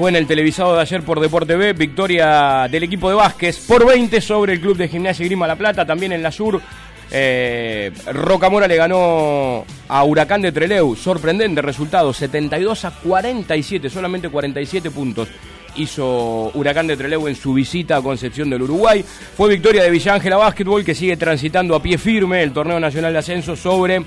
fue en el televisado de ayer por Deporte B, victoria del equipo de Vázquez por 20 sobre el club de gimnasia Grima La Plata, también en la Sur. Eh, Rocamora le ganó a Huracán de Treleu, sorprendente resultado, 72 a 47, solamente 47 puntos hizo Huracán de Trelew en su visita a Concepción del Uruguay. Fue victoria de Villa Ángela Básquetbol que sigue transitando a pie firme el torneo nacional de ascenso sobre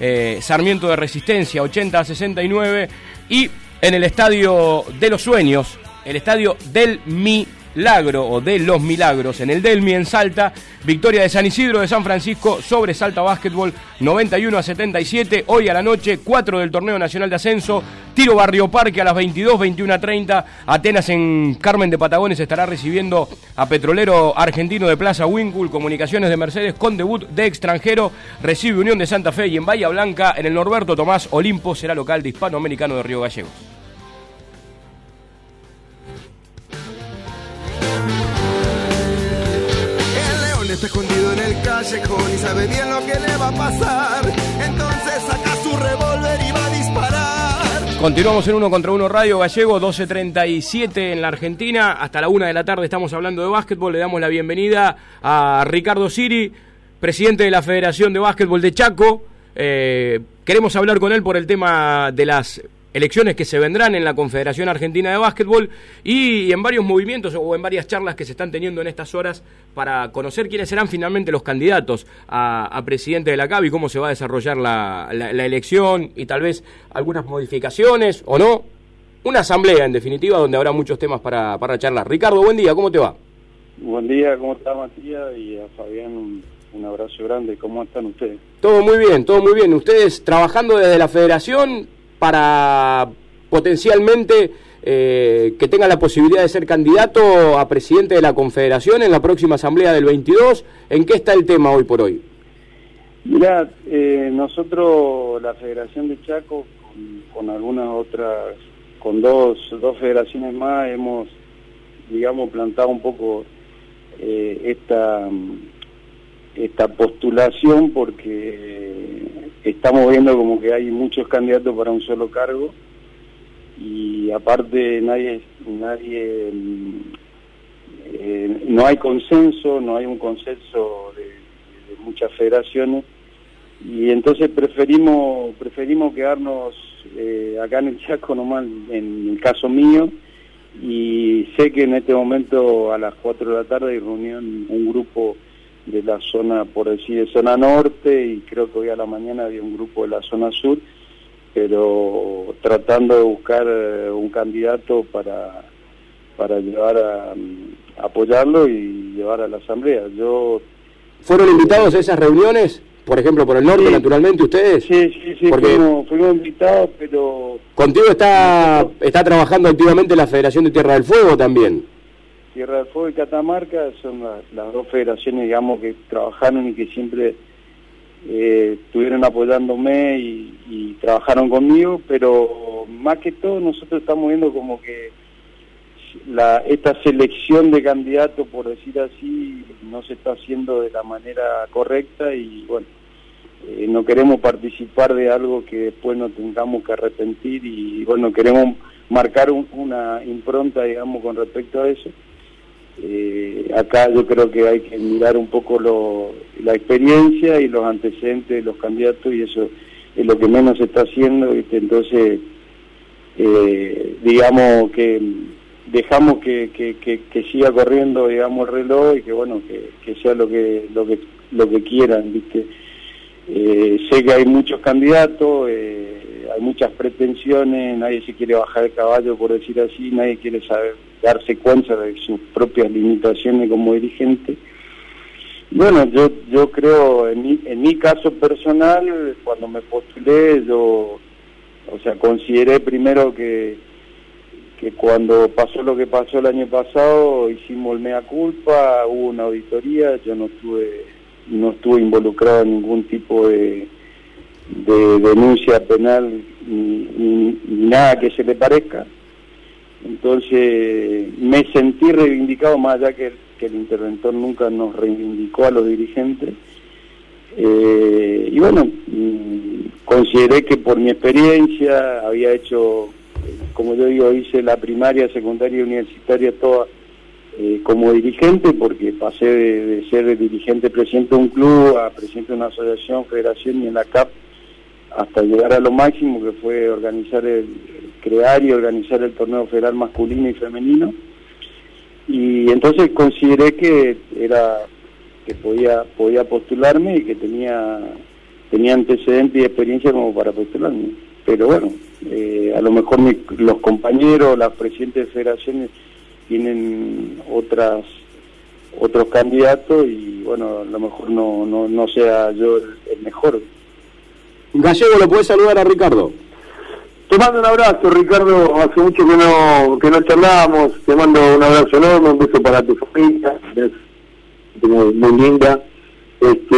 eh, Sarmiento de Resistencia, 80 a 69. Y en el Estadio de los Sueños, el Estadio del Mi Milagro o de los Milagros en el Delmi en Salta. Victoria de San Isidro de San Francisco sobre Salta Básquetbol 91 a 77. Hoy a la noche 4 del Torneo Nacional de Ascenso. Tiro Barrio Parque a las 22, 21 a 30. Atenas en Carmen de Patagones estará recibiendo a Petrolero Argentino de Plaza Winkle. Comunicaciones de Mercedes con debut de extranjero. Recibe Unión de Santa Fe y en Bahía Blanca en el Norberto Tomás Olimpo será local de Hispanoamericano de Río Gallegos. Está escondido en el callejón y sabe bien lo que le va a pasar. Entonces saca su revólver y va a disparar. Continuamos en uno contra uno Radio Gallego, 12.37 en la Argentina. Hasta la una de la tarde estamos hablando de básquetbol. Le damos la bienvenida a Ricardo Siri, presidente de la Federación de Básquetbol de Chaco. Eh, queremos hablar con él por el tema de las elecciones que se vendrán en la Confederación Argentina de Básquetbol y en varios movimientos o en varias charlas que se están teniendo en estas horas para conocer quiénes serán finalmente los candidatos a, presidente de la CAB y cómo se va a desarrollar la, elección y tal vez algunas modificaciones o no. Una asamblea, en definitiva, donde habrá muchos temas para, para charlar. Ricardo, buen día, ¿cómo te va? Buen día, ¿cómo está Matías? Y a Fabián un, un abrazo grande. ¿Cómo están ustedes? Todo muy bien, todo muy bien. Ustedes trabajando desde la federación para potencialmente eh, que tenga la posibilidad de ser candidato a presidente de la Confederación en la próxima asamblea del 22. ¿En qué está el tema hoy por hoy? Mira, eh, nosotros, la Federación de Chaco, con, algunas otras, con dos, dos federaciones más, hemos, digamos, plantado un poco eh, esta, esta postulación porque estamos viendo como que hay muchos candidatos para un solo cargo y aparte nadie nadie eh, no hay consenso no hay un consenso de, muchas federaciones y entonces preferimos preferimos quedarnos eh, acá en el Chaco nomás en el caso mío y sé que en este momento a las 4 de la tarde hay reunión un grupo de la zona, por decir, de zona norte y creo que hoy a la mañana había un grupo de la zona sur, pero tratando de buscar eh, un candidato para, para llevar a, apoyarlo y llevar a la asamblea. Yo ¿Fueron invitados a esas reuniones? Por ejemplo, por el norte, naturalmente, ustedes. Sí, sí, sí, fuimos, fuimos, invitados, pero... ¿Contigo está, está trabajando activamente la Federación de Tierra del Fuego también? Tierra del Fuego y Catamarca son las, dos federaciones, digamos, que trabajaron y que siempre eh, estuvieron apoyándome y, trabajaron conmigo, pero más que todo nosotros estamos viendo como que esta selección de candidatos, por decir así, no se está haciendo de la manera correcta y bueno, eh, no queremos participar de algo que después no tengamos que arrepentir y bueno, queremos marcar una impronta, digamos, con respecto a eso. Eh, acá yo creo que hay que mirar un poco la experiencia y los antecedentes de los candidatos y eso es lo que menos se está haciendo, entonces eh, digamos que dejamos que, que, siga corriendo digamos el reloj y que bueno que, sea lo que lo que lo que quieran viste eh, sé que hay muchos candidatos hay muchas pretensiones nadie se quiere bajar el caballo por decir así nadie quiere saber darse cuenta de sus propias limitaciones como dirigente. Bueno, yo yo creo, en mi, en mi caso personal, cuando me postulé, yo, o sea, consideré primero que, que cuando pasó lo que pasó el año pasado, hicimos el mea culpa, hubo una auditoría, yo no estuve, no estuve involucrado en ningún tipo de, de denuncia penal ni nada que se le parezca. Entonces me sentí reivindicado, más allá que, que el interventor nunca nos reivindicó a los dirigentes. Eh, y bueno, mm, consideré que por mi experiencia había hecho como yo digo, hice la primaria, secundaria y universitaria toda eh, como dirigente, porque pasé de, ser dirigente presidente de un club a presidente de una asociación, federación y en la CAP, hasta llegar a lo máximo que fue organizar el, crear y organizar el torneo federal masculino y femenino. Y entonces consideré que era que podía podía postularme y que tenía tenía antecedentes y experiencia como para postularme. Pero bueno, eh, a lo mejor los compañeros, las presidentes de federaciones tienen otras otros candidatos y bueno, a lo mejor no, no, no sea yo el, mejor. Gallego, ¿lo puedes saludar a Ricardo? Te mando un abrazo, Ricardo. Hace mucho que no que no charlábamos. Te mando un abrazo enorme, un beso para tu familia, es muy, muy linda. Este,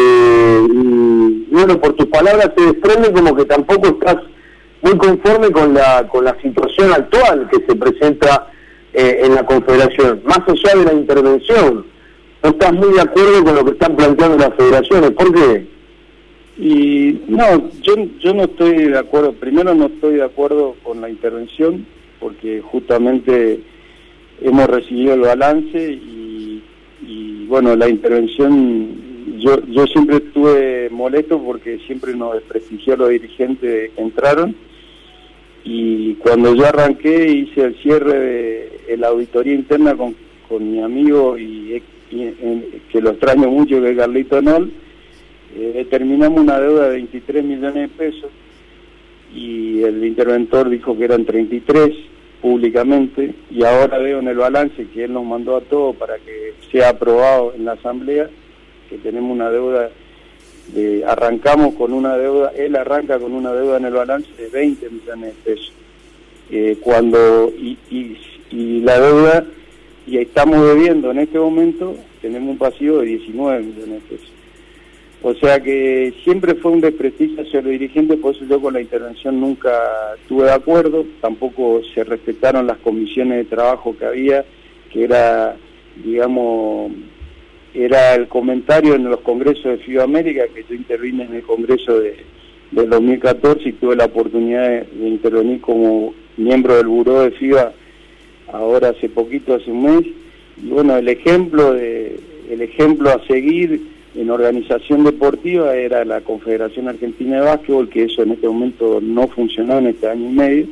y bueno, por tus palabras se desprende como que tampoco estás muy conforme con la con la situación actual que se presenta eh, en la Confederación, más allá de la intervención. No estás muy de acuerdo con lo que están planteando las federaciones. ¿Por qué? Y no, yo, yo no estoy de acuerdo. Primero no estoy de acuerdo con la intervención, porque justamente hemos recibido el balance y, y bueno, la intervención, yo, yo siempre estuve molesto porque siempre nos desprestigió los dirigentes que entraron y cuando yo arranqué hice el cierre de la auditoría interna con, con mi amigo y, que lo extraño mucho que es Carlito Nol eh, determinamos una deuda de 23 millones de pesos y el interventor dijo que eran 33 públicamente y ahora veo en el balance que él nos mandó a todos para que sea aprobado en la asamblea que tenemos una deuda arrancamos con una deuda, él arranca con una deuda en el balance de 20 millones de pesos. Eh, cuando y, y, la deuda, y estamos debiendo en este momento, tenemos un pasivo de 19 millones de pesos. O sea que siempre fue un desprestigio hacia los dirigentes, por eso yo con la intervención nunca estuve de acuerdo, tampoco se respetaron las comisiones de trabajo que había, que era, digamos, era el comentario en los congresos de FIBA América, que yo intervine en el congreso de, del 2014 y tuve la oportunidad de, intervenir como miembro del buró de FIBA ahora hace poquito, hace un mes. Y bueno, el ejemplo, de, el ejemplo a seguir en organización deportiva era la Confederación Argentina de Básquetbol, que eso en este momento no funcionó en este año y medio.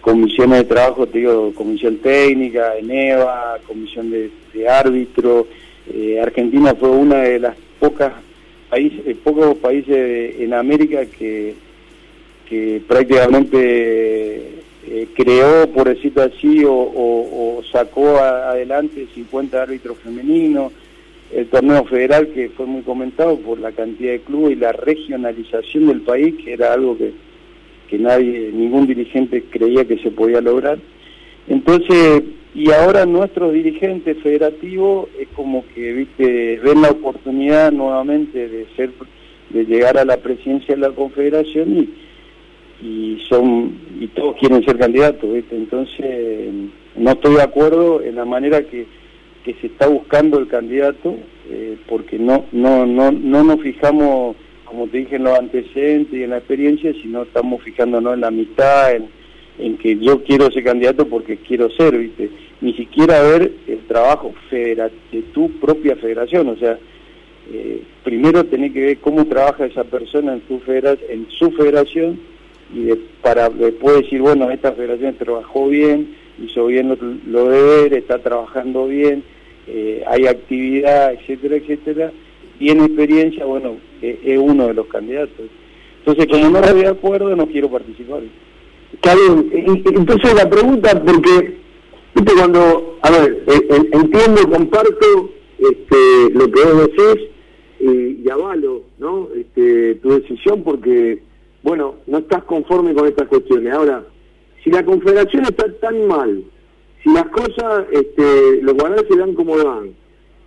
Comisiones de trabajo, te digo, comisión técnica, ENEVA, comisión de, de árbitro, eh, Argentina fue una de las pocas países, eh, pocos países en América que, que prácticamente eh, creó, por decirlo así, o, sacó adelante 50 árbitros femeninos, el torneo federal que fue muy comentado por la cantidad de clubes y la regionalización del país, que era algo que, que nadie, ningún dirigente creía que se podía lograr. Entonces, y ahora nuestros dirigentes federativos es como que viste ven la oportunidad nuevamente de ser de llegar a la presidencia de la confederación y, y son y todos quieren ser candidatos entonces no estoy de acuerdo en la manera que, que se está buscando el candidato eh, porque no no no no nos fijamos como te dije en los antecedentes y en la experiencia sino estamos fijándonos en la mitad en en que yo quiero ser candidato porque quiero ser, ¿viste? Ni siquiera ver el trabajo federal de tu propia federación, o sea, eh, primero tenés que ver cómo trabaja esa persona en, tu en su federación y para después decir, bueno, esta federación trabajó bien, hizo bien lo, lo deber, está trabajando bien, eh, hay actividad, etcétera, etcétera, tiene experiencia, bueno, eh, es uno de los candidatos. Entonces, como no de acuerdo, no quiero participar. Está bien. Entonces la pregunta, porque, viste, cuando, a ver, eh, eh, entiendo, comparto este, lo que vos decís y, avalo, ¿no? Este, tu decisión porque, bueno, no estás conforme con estas cuestiones. Ahora, si la confederación está tan mal, si las cosas, este, los guardias se dan como dan,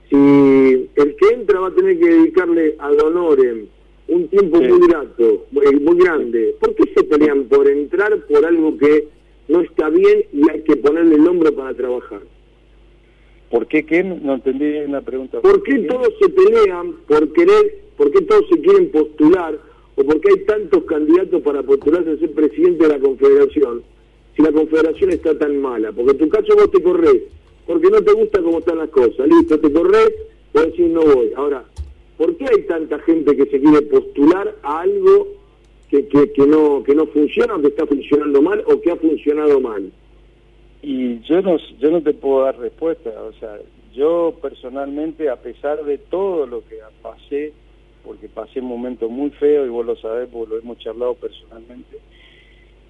si el que entra va a tener que dedicarle a Donoren, un tiempo muy grato, muy grande. ¿Por qué se pelean por entrar por algo que no está bien y hay que ponerle el hombro para trabajar? ¿Por qué qué? No entendí la pregunta. ¿Por qué todos se pelean por querer, por qué todos se quieren postular o por qué hay tantos candidatos para postularse a ser presidente de la Confederación? si la confederación está tan mala. Porque en tu caso vos te corres, porque no te gusta cómo están las cosas. Listo, te corres, vos decís no voy. Ahora, ¿por qué hay tanta gente que se quiere postular a algo que, que, que no que no funciona o que está funcionando mal o que ha funcionado mal? Y yo no, yo no te puedo dar respuesta, o sea, yo personalmente, a pesar de todo lo que pasé, porque pasé un momento muy feo y vos lo sabés porque lo hemos charlado personalmente,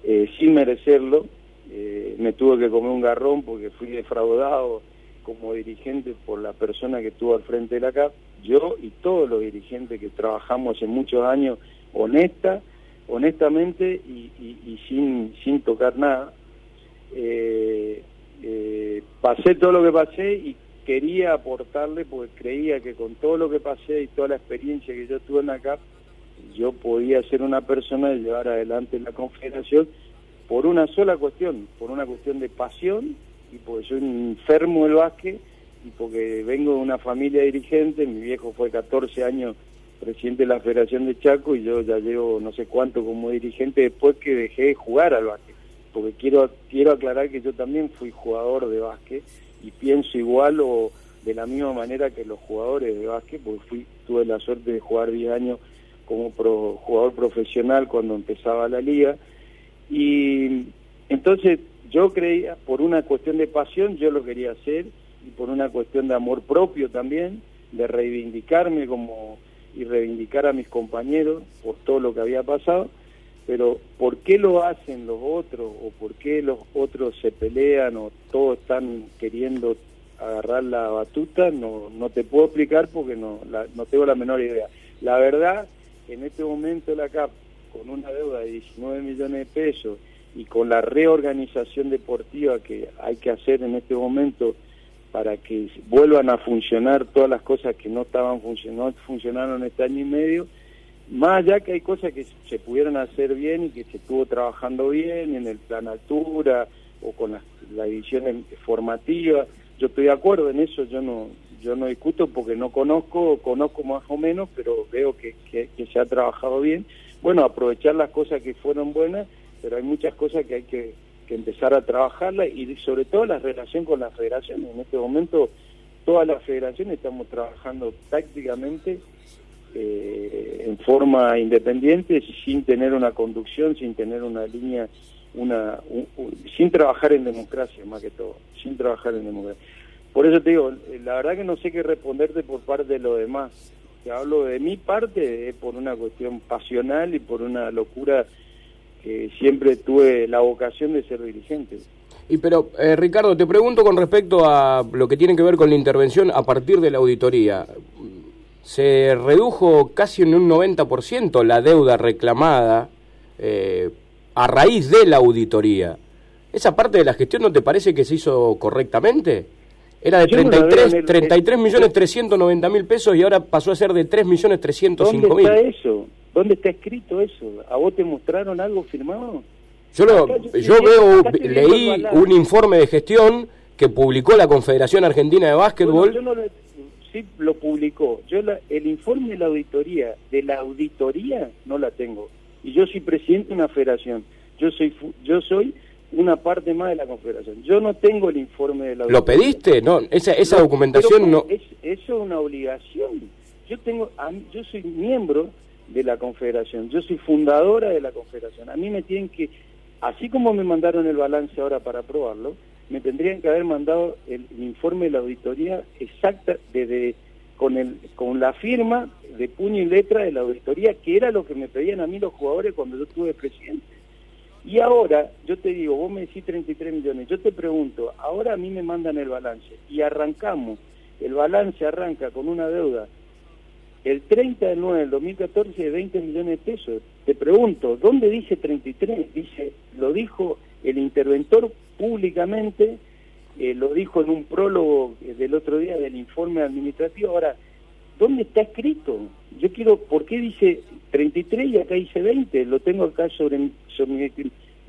eh, sin merecerlo, eh, me tuve que comer un garrón porque fui defraudado como dirigente por la persona que estuvo al frente de la CAP, yo y todos los dirigentes que trabajamos en muchos años honesta, honestamente y, y sin, sin tocar nada, eh, eh, pasé todo lo que pasé y quería aportarle porque creía que con todo lo que pasé y toda la experiencia que yo tuve en la CAP, yo podía ser una persona y llevar adelante la confederación por una sola cuestión, por una cuestión de pasión y porque soy un enfermo del básquet y porque vengo de una familia dirigente, mi viejo fue 14 años presidente de la Federación de Chaco y yo ya llevo no sé cuánto como dirigente después que dejé de jugar al básquet porque quiero, quiero aclarar que yo también fui jugador de básquet y pienso igual o de la misma manera que los jugadores de básquet, porque fui, tuve la suerte de jugar 10 años como jugador profesional cuando empezaba la liga. Y entonces yo creía, por una cuestión de pasión, yo lo quería hacer, y por una cuestión de amor propio también, de reivindicarme como y reivindicar a mis compañeros por todo lo que había pasado pero ¿por qué lo hacen los otros o por qué los otros se pelean o todos están queriendo agarrar la batuta? No, no te puedo explicar porque no, no tengo la menor idea. La verdad, en este momento la CAP, con una deuda de 19 millones de pesos y con la reorganización deportiva que hay que hacer en este momento para que vuelvan a funcionar todas las cosas que no estaban funcionando, funcionaron este año y medio, más allá que hay cosas que se pudieron hacer bien y que se estuvo trabajando bien en el plan altura o con las, la edición formativa, yo estoy de acuerdo en eso, yo no yo no discuto porque no conozco, conozco más o menos, pero veo que, que, se ha trabajado bien. Bueno, aprovechar las cosas que fueron buenas, pero hay muchas cosas que hay que, que empezar a trabajarlas y sobre todo la relación con las federaciones. En este momento todas las federaciones estamos trabajando tácticamente eh, en forma independiente, sin tener una conducción, sin tener una línea, una, sin trabajar en democracia más que todo, sin trabajar en democracia. Por eso te digo, la verdad que no sé qué responderte por parte de lo demás. Te hablo de mi parte, es por una cuestión pasional y por una locura que siempre tuve la vocación de ser dirigente. Y pero, eh, Ricardo, te pregunto con respecto a lo que tiene que ver con la intervención a partir de la auditoría se redujo casi en un 90% la deuda reclamada eh, a raíz de la auditoría. ¿Esa parte de la gestión no te parece que se hizo correctamente? Era de 33, 33 millones 390 mil pesos y ahora pasó a ser de 3 millones 305 mil. ¿Dónde está eso? ¿Dónde está escrito eso? ¿A vos te mostraron algo firmado? Yo, yo, veo, leí un informe de gestión que publicó la Confederación Argentina de Básquetbol sí lo publicó. Yo el informe de la auditoría, de la auditoría no la tengo. Y yo soy presidente de una federación. Yo soy yo soy una parte más de la confederación. Yo no tengo el informe de la auditoría. ¿Lo pediste? No, esa esa documentación no es eso es una obligación. Yo tengo yo soy miembro de la confederación. Yo soy fundadora de la confederación. A mí me tienen que así como me mandaron el balance ahora para aprobarlo, me tendrían que haber mandado el, informe de la auditoría exacta de, con, el, con la firma de puño y letra de la auditoría, que era lo que me pedían a mí los jugadores cuando yo estuve presidente. Y ahora, yo te digo, vos me decís 33 millones, yo te pregunto, ahora a mí me mandan el balance y arrancamos, el balance arranca con una deuda el 30 de 9 del 2014 de 20 millones de pesos. Te pregunto, ¿dónde dice 33? Dice, lo dijo el interventor públicamente, eh, lo dijo en un prólogo eh, del otro día del informe administrativo. Ahora, ¿dónde está escrito? Yo quiero, ¿por qué dice 33 y acá dice 20? Lo tengo acá sobre, mi,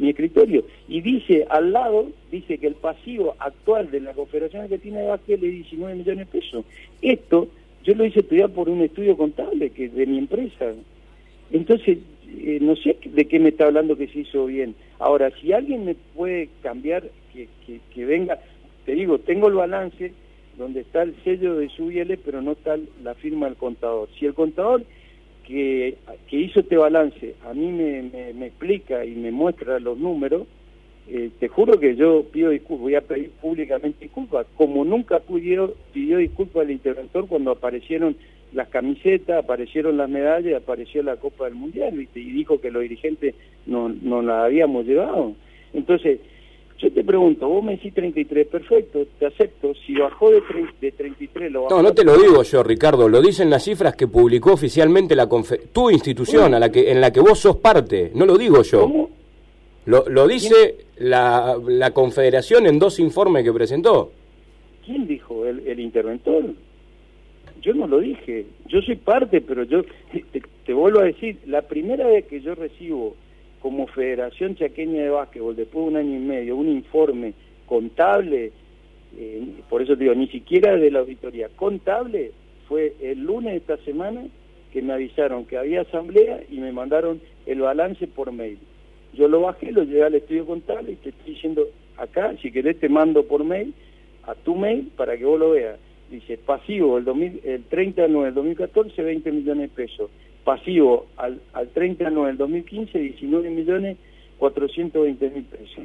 escritorio. Y dice, al lado, dice que el pasivo actual de la Confederación tiene de Básquet es 19 millones de pesos. Esto yo lo hice estudiar por un estudio contable que de mi empresa. Entonces, eh, no sé de qué me está hablando que se hizo bien. Ahora, si alguien me puede cambiar, que, que, venga, te digo, tengo el balance donde está el sello de su pero no está la firma del contador. Si el contador que, que hizo este balance a mí me, me, explica y me muestra los números, eh, te juro que yo pido disculpas, voy a pedir públicamente disculpas, como nunca pidió, pidió disculpas al interventor cuando aparecieron las camisetas, aparecieron las medallas, apareció la Copa del Mundial, ¿viste? y dijo que los dirigentes no, no la habíamos llevado. Entonces, yo te pregunto, vos me decís 33, perfecto, te acepto, si bajó de, de 33 lo bajó... No, no te lo digo yo, Ricardo, lo dicen las cifras que publicó oficialmente la tu institución, a la que, en la que vos sos parte, no lo digo yo. ¿Cómo? Lo, lo dice la, la Confederación en dos informes que presentó. ¿Quién dijo? ¿El, el interventor? yo no lo dije, yo soy parte, pero yo te, vuelvo a decir, la primera vez que yo recibo como Federación Chaqueña de Básquetbol, después de un año y medio, un informe contable, eh, por eso te digo, ni siquiera de la auditoría, contable, fue el lunes de esta semana que me avisaron que había asamblea y me mandaron el balance por mail. Yo lo bajé, lo llevé al estudio contable y te estoy diciendo acá, si querés te mando por mail, a tu mail para que vos lo veas. Dice pasivo el, 2000, el 30 de del 2014 20 millones de pesos, pasivo al, al 30 de del 2015 19 millones 420 mil pesos.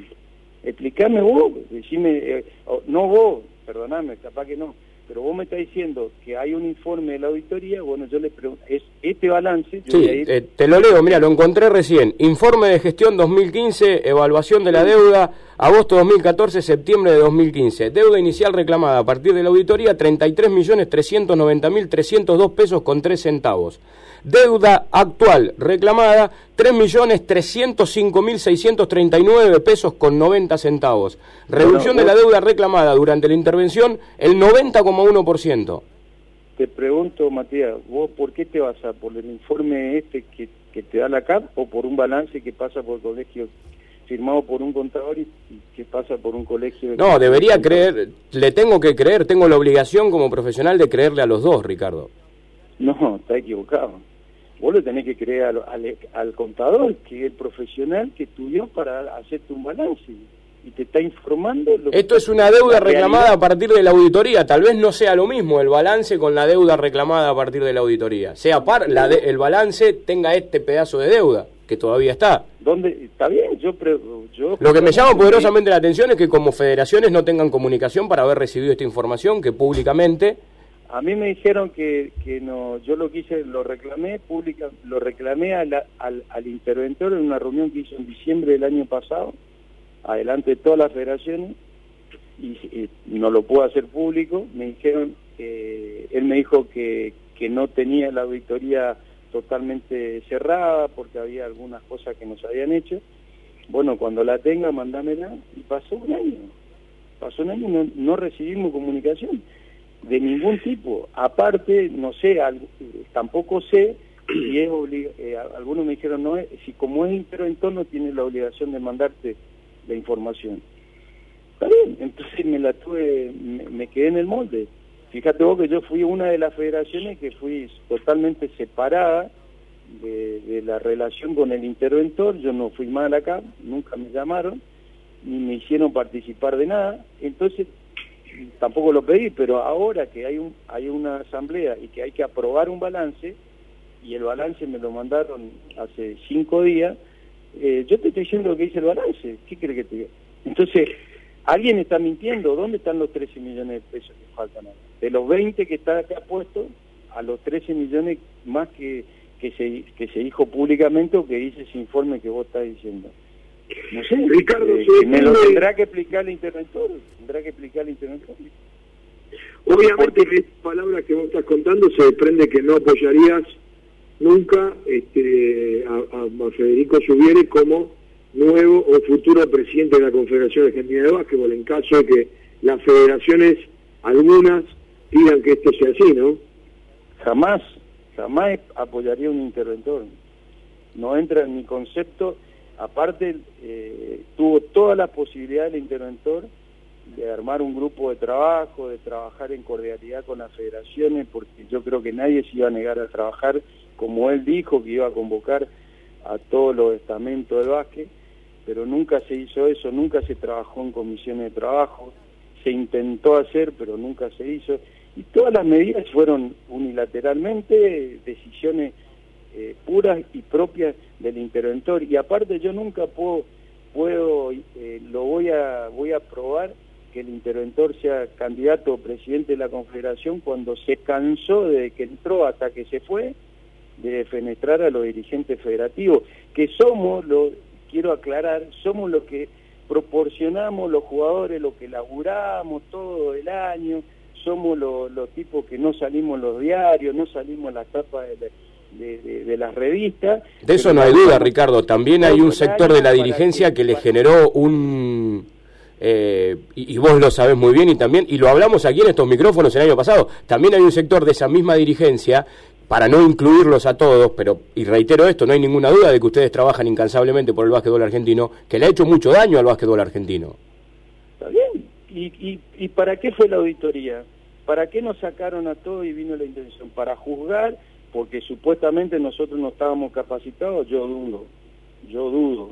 Explícame vos, decime, eh, no vos, perdoname, capaz que no, pero vos me estás diciendo que hay un informe de la auditoría, bueno, yo les pregunto, es este balance... sí, eh, te lo leo, mira, lo encontré recién. Informe de gestión 2015, evaluación de la deuda, agosto 2014, septiembre de 2015. Deuda inicial reclamada a partir de la auditoría, 33.390.302 pesos con 3 centavos. Deuda actual reclamada, 3.305.639 pesos con 90 centavos. Reducción de la deuda reclamada durante la intervención, el 90,1%. Te pregunto, Matías, ¿vos por qué te vas a por el informe este que, que te da la CAP o por un balance que pasa por el colegio firmado por un contador y, que pasa por un colegio. De no, debería creer, le tengo que creer, tengo la obligación como profesional de creerle a los dos, Ricardo. No, está equivocado vos le tenés que creer al, contador, que es el profesional que estudió para hacerte un balance y te está informando. Esto es una deuda reclamada a partir de la auditoría. Tal vez no sea lo mismo el balance con la deuda reclamada a partir de la auditoría. Sea par, la el balance tenga este pedazo de deuda que todavía está. ¿Dónde? Está bien, yo... yo lo que me llama poderosamente la atención es que como federaciones no tengan comunicación para haber recibido esta información que públicamente a mí me dijeron que, que no, yo lo quise, lo reclamé pública, lo reclamé al, al, interventor en una reunión que hizo en diciembre del año pasado, adelante de todas las federaciones, y, no lo puedo hacer público. Me dijeron, que él me dijo que, que no tenía la auditoría totalmente cerrada porque había algunas cosas que nos habían hecho. Bueno, cuando la tenga, mandámela. Y pasó un año. Pasó un año no, no recibimos comunicación de ningún tipo. Aparte, no sé, tampoco sé si es eh, algunos me dijeron, no, si como es interventor tiene la obligación de mandarte la información. Está bien, entonces me la tuve, me, quedé en el molde. Fíjate vos que yo fui una de las federaciones que fui totalmente separada de, la relación con el interventor, yo no fui mal acá, nunca me llamaron, ni me hicieron participar de nada, entonces tampoco lo pedí, pero ahora que hay, un, hay una asamblea y que hay que aprobar un balance, y el balance me lo mandaron hace cinco días, eh, yo te estoy diciendo que hice el balance, ¿qué crees que te diga? Entonces, alguien está mintiendo, ¿dónde están los 13 millones de pesos que faltan? De los 20 que está acá puesto, a los 13 millones más que, que, se, que se dijo públicamente o que dice ese informe que vos estás diciendo. No sé, Ricardo, eh, me lo tendrá que explicar el interventor, tendrá que explicar el interventor. Obviamente de estas palabras que vos estás contando se desprende que no apoyarías nunca este, a, Federico Subiere como nuevo o futuro presidente de la Confederación Argentina de Básquetbol en caso de que las federaciones, algunas, digan que esto sea así, ¿no? Jamás, jamás apoyaría un interventor. No entra en mi concepto Aparte, eh, tuvo toda la posibilidad el interventor de armar un grupo de trabajo, de trabajar en cordialidad con las federaciones, porque yo creo que nadie se iba a negar a trabajar, como él dijo, que iba a convocar a todos los estamentos del básquet, pero nunca se hizo eso, nunca se trabajó en comisiones de trabajo, se intentó hacer, pero nunca se hizo, y todas las medidas fueron unilateralmente decisiones eh, puras y propias del interventor, y aparte yo nunca puedo, puedo eh, lo voy a, voy a probar que el interventor sea candidato o presidente de la Confederación cuando se cansó de que entró hasta que se fue de fenestrar a los dirigentes federativos, que somos, lo quiero aclarar, somos los que proporcionamos los jugadores, lo que laburamos todo el año, somos los, tipos que no salimos los diarios, no salimos las tapas de, de, las revistas. De eso no hay duda, Ricardo. También hay un sector de la dirigencia que le generó un eh, y, vos lo sabés muy bien y también, y lo hablamos aquí en estos micrófonos el año pasado, también hay un sector de esa misma dirigencia, para no incluirlos a todos, pero, y reitero esto, no hay ninguna duda de que ustedes trabajan incansablemente por el básquetbol argentino, que le ha hecho mucho daño al básquetbol argentino. Está bien, ¿y, y, para qué fue la auditoría? ¿Para qué nos sacaron a todos y vino la intención? Para juzgar, porque supuestamente nosotros no estábamos capacitados, yo dudo, yo dudo,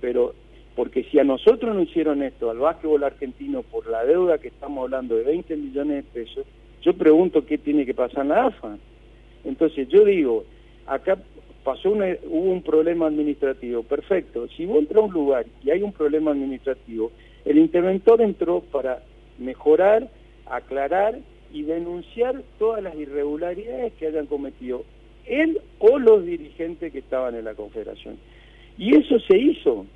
pero porque si a nosotros no hicieron esto, al básquetbol argentino, por la deuda que estamos hablando de 20 millones de pesos, yo pregunto qué tiene que pasar en la AFA. Entonces yo digo, acá pasó hubo un problema administrativo, perfecto. Si vos entras a un lugar y hay un problema administrativo, el interventor entró para mejorar, aclarar y denunciar todas las irregularidades que hayan cometido él o los dirigentes que estaban en la confederación. Y eso se hizo.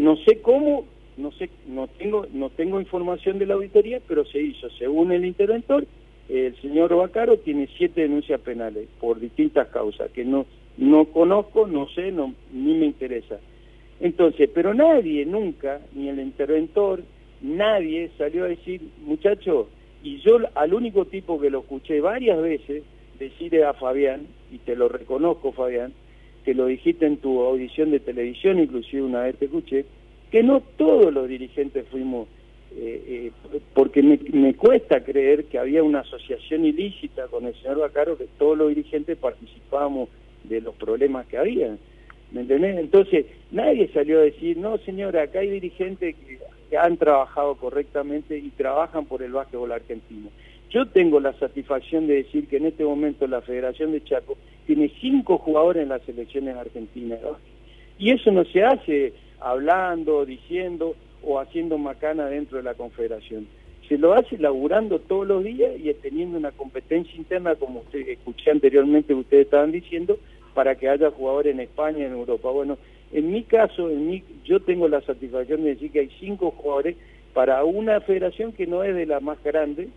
No sé cómo, no sé, no tengo, no tengo información de la auditoría, pero se hizo. Según el interventor, el señor Bacaro tiene siete denuncias penales por distintas causas que no, no conozco, no sé, no, ni me interesa. Entonces, pero nadie nunca, ni el interventor, nadie salió a decir, muchacho, y yo al único tipo que lo escuché varias veces decirle a Fabián, y te lo reconozco Fabián, que lo dijiste en tu audición de televisión, inclusive una vez te escuché, que no todos los dirigentes fuimos, eh, eh, porque me, cuesta creer que había una asociación ilícita con el señor Bacaro, que todos los dirigentes participábamos de los problemas que había. ¿Me entendés? Entonces, nadie salió a decir, no señora, acá hay dirigentes que, que han trabajado correctamente y trabajan por el básquetbol argentino. Yo tengo la satisfacción de decir que en este momento la Federación de Chaco tiene cinco jugadores en las selecciones argentinas. Y eso no se hace hablando, diciendo o haciendo macana dentro de la Confederación. Se lo hace laburando todos los días y teniendo una competencia interna, como usted escuché anteriormente, ustedes estaban diciendo, para que haya jugadores en España, en Europa. Bueno, en mi caso, en mi, yo tengo la satisfacción de decir que hay cinco jugadores para una federación que no es de la más grande,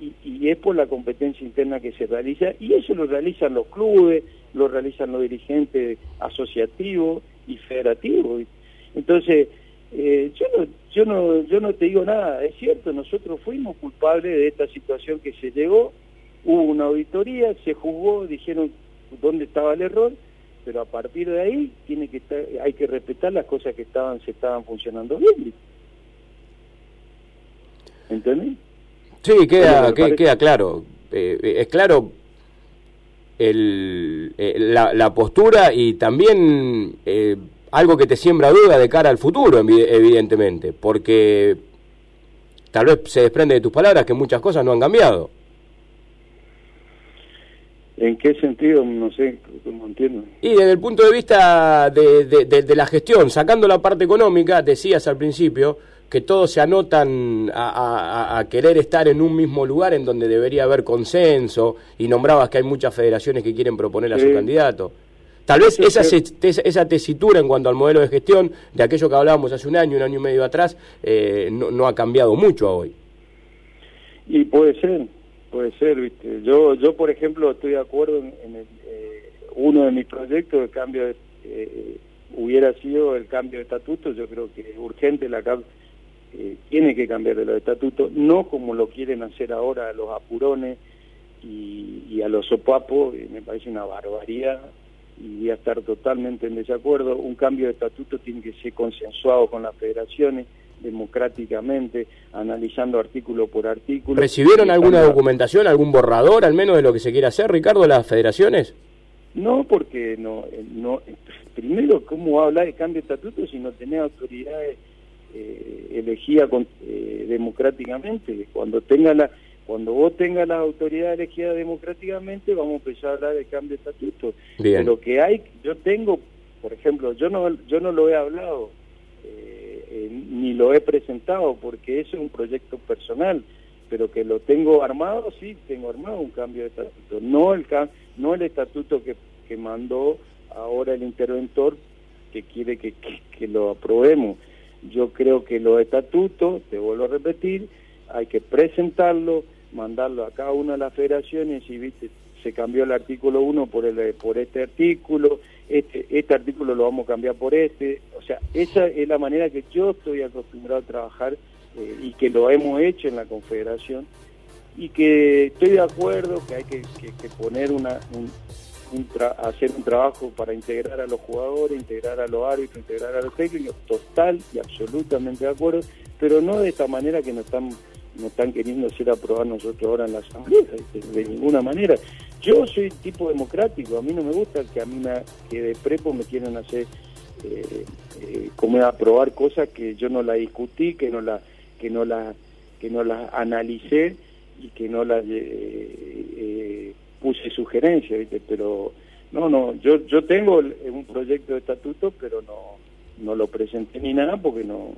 y, es por la competencia interna que se realiza y eso lo realizan los clubes, lo realizan los dirigentes asociativos y federativos. Entonces, eh, yo no yo no yo no te digo nada, es cierto, nosotros fuimos culpables de esta situación que se llegó, hubo una auditoría, se juzgó, dijeron dónde estaba el error, pero a partir de ahí tiene que estar, hay que respetar las cosas que estaban se estaban funcionando bien. ¿Entendés? Sí, queda, queda claro. Eh, eh, es claro el, eh, la, postura y también algo que te siembra duda de cara al futuro, evidentemente, porque tal vez se desprende de tus palabras que muchas cosas no han cambiado. ¿En qué sentido? No sé, no entiendo. Y desde el punto de vista de, de la gestión, sacando la parte económica, decías al principio, que todos se anotan a, querer estar en un mismo lugar en donde debería haber consenso y nombrabas que hay muchas federaciones que quieren proponer a su candidato. Tal vez esa, esa tesitura en cuanto al modelo de gestión de aquello que hablábamos hace un año, un año y medio atrás, eh, no, ha cambiado mucho a hoy. Y puede ser, puede ser, ¿viste? Yo, yo por ejemplo, estoy de acuerdo en, eh, uno de mis proyectos de cambio eh, hubiera sido el cambio de estatuto, yo creo que es urgente la eh, tiene que cambiar de los estatutos, no como lo quieren hacer ahora a los apurones y, a los sopapos, me parece una barbaridad y voy a estar totalmente en desacuerdo. Un cambio de estatuto tiene que ser consensuado con las federaciones democráticamente, analizando artículo por artículo. ¿Recibieron alguna documentación, algún borrador al menos de lo que se quiere hacer, Ricardo, las federaciones? No, porque no, eh, no primero, ¿cómo hablar de cambio de estatuto si no tenés autoridades eh, elegidas eh, democráticamente? Cuando tenga la cuando vos tengas las autoridades elegidas democráticamente, vamos a empezar a hablar de cambio de estatuto. Lo que hay, yo tengo, por ejemplo, yo no, yo no lo he hablado, eh, ni lo he presentado, porque eso es un proyecto personal, pero que lo tengo armado, sí, tengo armado un cambio de estatuto, no el, no el estatuto que, que mandó ahora el interventor que quiere que, que lo aprobemos. Yo creo que los estatutos, te vuelvo a repetir, hay que presentarlo, mandarlo a cada una de las federaciones y viste se cambió el artículo 1 por el por este artículo, este este artículo lo vamos a cambiar por este, o sea, esa es la manera que yo estoy acostumbrado a trabajar eh, y que lo hemos hecho en la Confederación. Y que estoy de acuerdo que hay que, poner una un, hacer un trabajo para integrar a los jugadores, integrar a los árbitros, integrar a los técnicos, total y absolutamente de acuerdo, pero no de esta manera que nos están no están queriendo hacer aprobar nosotros ahora en la Asamblea, de, ninguna manera. Yo soy tipo democrático, a mí no me gusta que a mí me, que de prepo me quieran hacer eh, eh, como aprobar cosas que yo no la discutí, que no la que no la que no las analicé y que no las eh, puse sugerencias, ¿viste? pero no, no, yo yo tengo un proyecto de estatuto, pero no no lo presenté ni nada porque no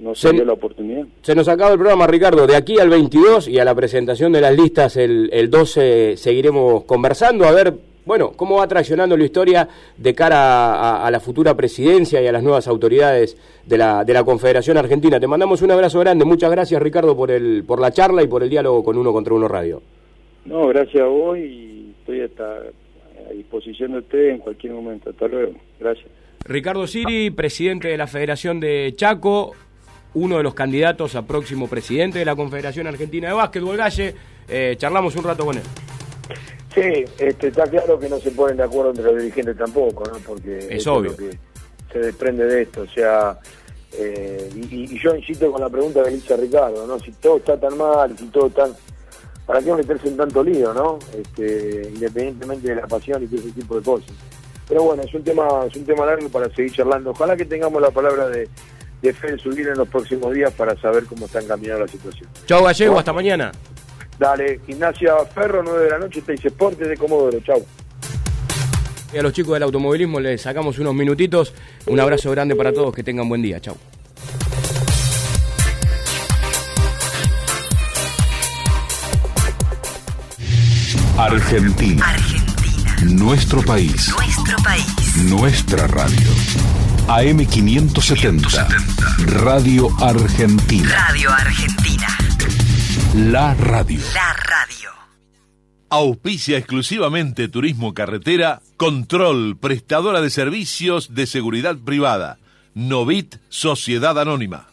no, se, dio la oportunidad. Se nos acaba el programa, Ricardo. De aquí al 22 y a la presentación de las listas el, el 12 seguiremos conversando a ver, bueno, cómo va traccionando la historia de cara a, la futura presidencia y a las nuevas autoridades de la, de la Confederación Argentina. Te mandamos un abrazo grande. Muchas gracias, Ricardo, por, el, por la charla y por el diálogo con Uno contra Uno Radio. No, gracias a vos y estoy a disposición de ustedes en cualquier momento. Hasta luego. Gracias. Ricardo Siri, presidente de la Federación de Chaco, uno de los candidatos a próximo presidente de la Confederación Argentina de Básquetbol, Galle. Eh, charlamos un rato con él. Sí, este, está claro que no se ponen de acuerdo entre los dirigentes tampoco, ¿no? Porque es obvio. que se desprende de esto, o sea, eh, y, yo insisto con la pregunta que le hice a Ricardo, ¿no? Si todo está tan mal, si todo está... ¿Para qué meterse en tanto lío, no? Este, independientemente de la pasión y todo ese tipo de cosas. Pero bueno, es un tema, es un tema largo para seguir charlando. Ojalá que tengamos la palabra de, de Fede Subir en los próximos días para saber cómo está encaminada la situación. Chau Gallego, hasta mañana. Dale, Gimnasia Ferro, 9 de la noche, te dice Porte de Comodoro. Chau. Y a los chicos del automovilismo les sacamos unos minutitos. Un abrazo grande para todos, que tengan buen día. Chau. Argentina. Nuestro país. Nuestro país. Nuestra radio. AM570. Radio Argentina. Radio Argentina. La radio. La radio. Auspicia exclusivamente Turismo Carretera. Control, prestadora de servicios de seguridad privada. Novit Sociedad Anónima.